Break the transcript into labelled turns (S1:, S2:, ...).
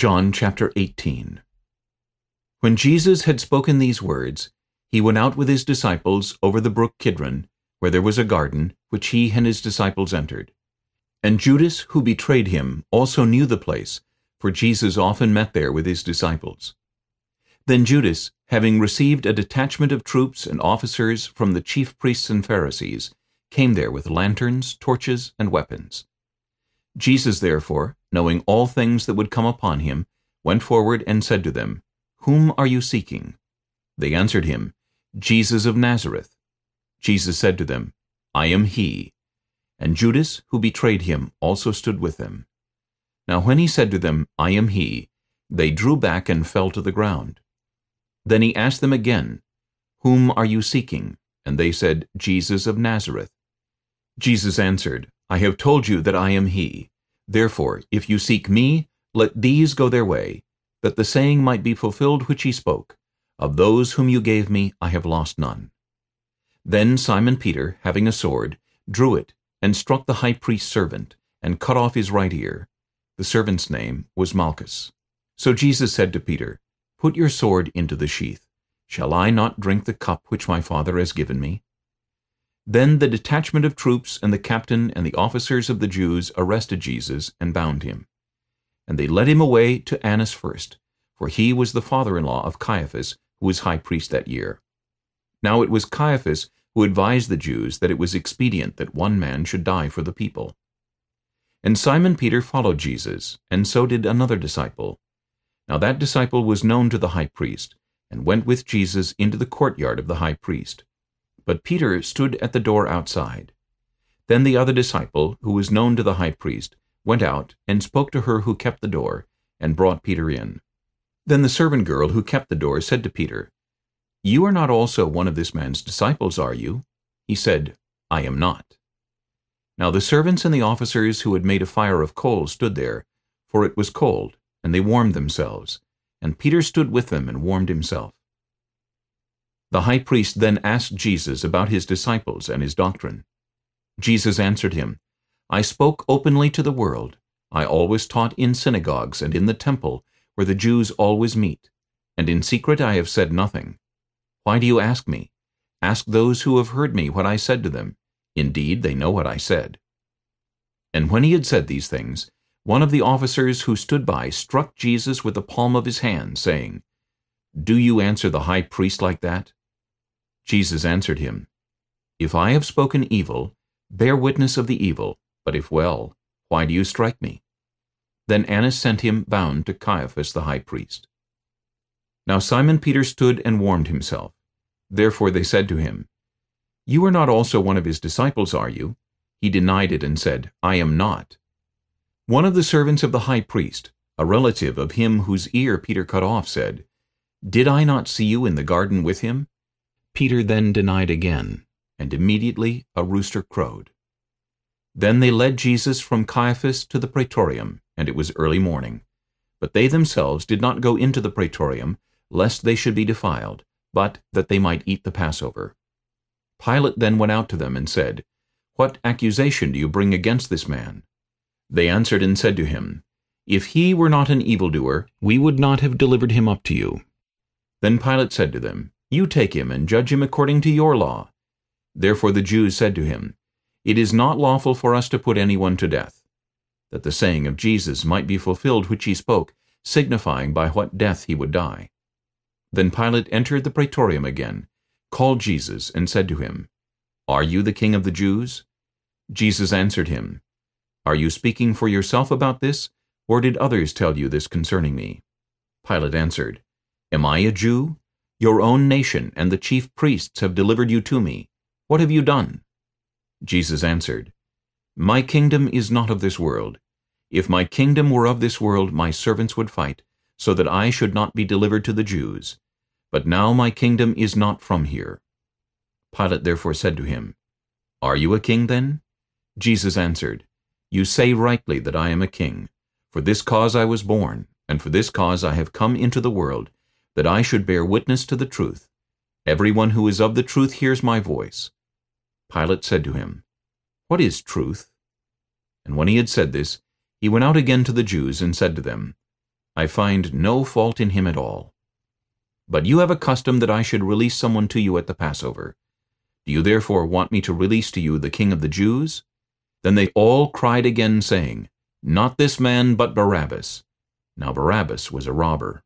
S1: John chapter 18 When Jesus had spoken these words, he went out with his disciples over the brook Kidron, where there was a garden, which he and his disciples entered. And Judas, who betrayed him, also knew the place, for Jesus often met there with his disciples. Then Judas, having received a detachment of troops and officers from the chief priests and Pharisees, came there with lanterns, torches, and weapons. Jesus therefore, knowing all things that would come upon him, went forward and said to them, Whom are you seeking? They answered him, Jesus of Nazareth. Jesus said to them, I am he. And Judas, who betrayed him, also stood with them. Now when he said to them, I am he, they drew back and fell to the ground. Then he asked them again, Whom are you seeking? And they said, Jesus of Nazareth. Jesus answered, I have told you that I am he. Therefore, if you seek me, let these go their way, that the saying might be fulfilled which he spoke, Of those whom you gave me I have lost none. Then Simon Peter, having a sword, drew it, and struck the high priest's servant, and cut off his right ear. The servant's name was Malchus. So Jesus said to Peter, Put your sword into the sheath. Shall I not drink the cup which my Father has given me? Then the detachment of troops and the captain and the officers of the Jews arrested Jesus and bound him. And they led him away to Annas first, for he was the father-in-law of Caiaphas, who was high priest that year. Now it was Caiaphas who advised the Jews that it was expedient that one man should die for the people. And Simon Peter followed Jesus, and so did another disciple. Now that disciple was known to the high priest, and went with Jesus into the courtyard of the high priest. But Peter stood at the door outside. Then the other disciple, who was known to the high priest, went out and spoke to her who kept the door, and brought Peter in. Then the servant girl who kept the door said to Peter, You are not also one of this man's disciples, are you? He said, I am not. Now the servants and the officers who had made a fire of coals stood there, for it was cold, and they warmed themselves. And Peter stood with them and warmed himself. The high priest then asked Jesus about his disciples and his doctrine. Jesus answered him, I spoke openly to the world. I always taught in synagogues and in the temple, where the Jews always meet. And in secret I have said nothing. Why do you ask me? Ask those who have heard me what I said to them. Indeed, they know what I said. And when he had said these things, one of the officers who stood by struck Jesus with the palm of his hand, saying, Do you answer the high priest like that? Jesus answered him, If I have spoken evil, bear witness of the evil, but if well, why do you strike me? Then Annas sent him bound to Caiaphas the high priest. Now Simon Peter stood and warmed himself. Therefore they said to him, You are not also one of his disciples, are you? He denied it and said, I am not. One of the servants of the high priest, a relative of him whose ear Peter cut off, said, Did I not see you in the garden with him? Peter then denied again, and immediately a rooster crowed. Then they led Jesus from Caiaphas to the praetorium, and it was early morning. But they themselves did not go into the praetorium, lest they should be defiled, but that they might eat the Passover. Pilate then went out to them and said, What accusation do you bring against this man? They answered and said to him, If he were not an evildoer, we would not have delivered him up to you. Then Pilate said to them, you take him and judge him according to your law. Therefore the Jews said to him, It is not lawful for us to put anyone to death. That the saying of Jesus might be fulfilled which he spoke, signifying by what death he would die. Then Pilate entered the praetorium again, called Jesus, and said to him, Are you the king of the Jews? Jesus answered him, Are you speaking for yourself about this, or did others tell you this concerning me? Pilate answered, Am I a Jew? Your own nation and the chief priests have delivered you to me. What have you done? Jesus answered, My kingdom is not of this world. If my kingdom were of this world, my servants would fight, so that I should not be delivered to the Jews. But now my kingdom is not from here. Pilate therefore said to him, Are you a king then? Jesus answered, You say rightly that I am a king. For this cause I was born, and for this cause I have come into the world, that I should bear witness to the truth. Everyone who is of the truth hears my voice. Pilate said to him, What is truth? And when he had said this, he went out again to the Jews and said to them, I find no fault in him at all. But you have a custom that I should release someone to you at the Passover. Do you therefore want me to release to you the king of the Jews? Then they all cried again, saying, Not this man, but Barabbas. Now Barabbas was a robber.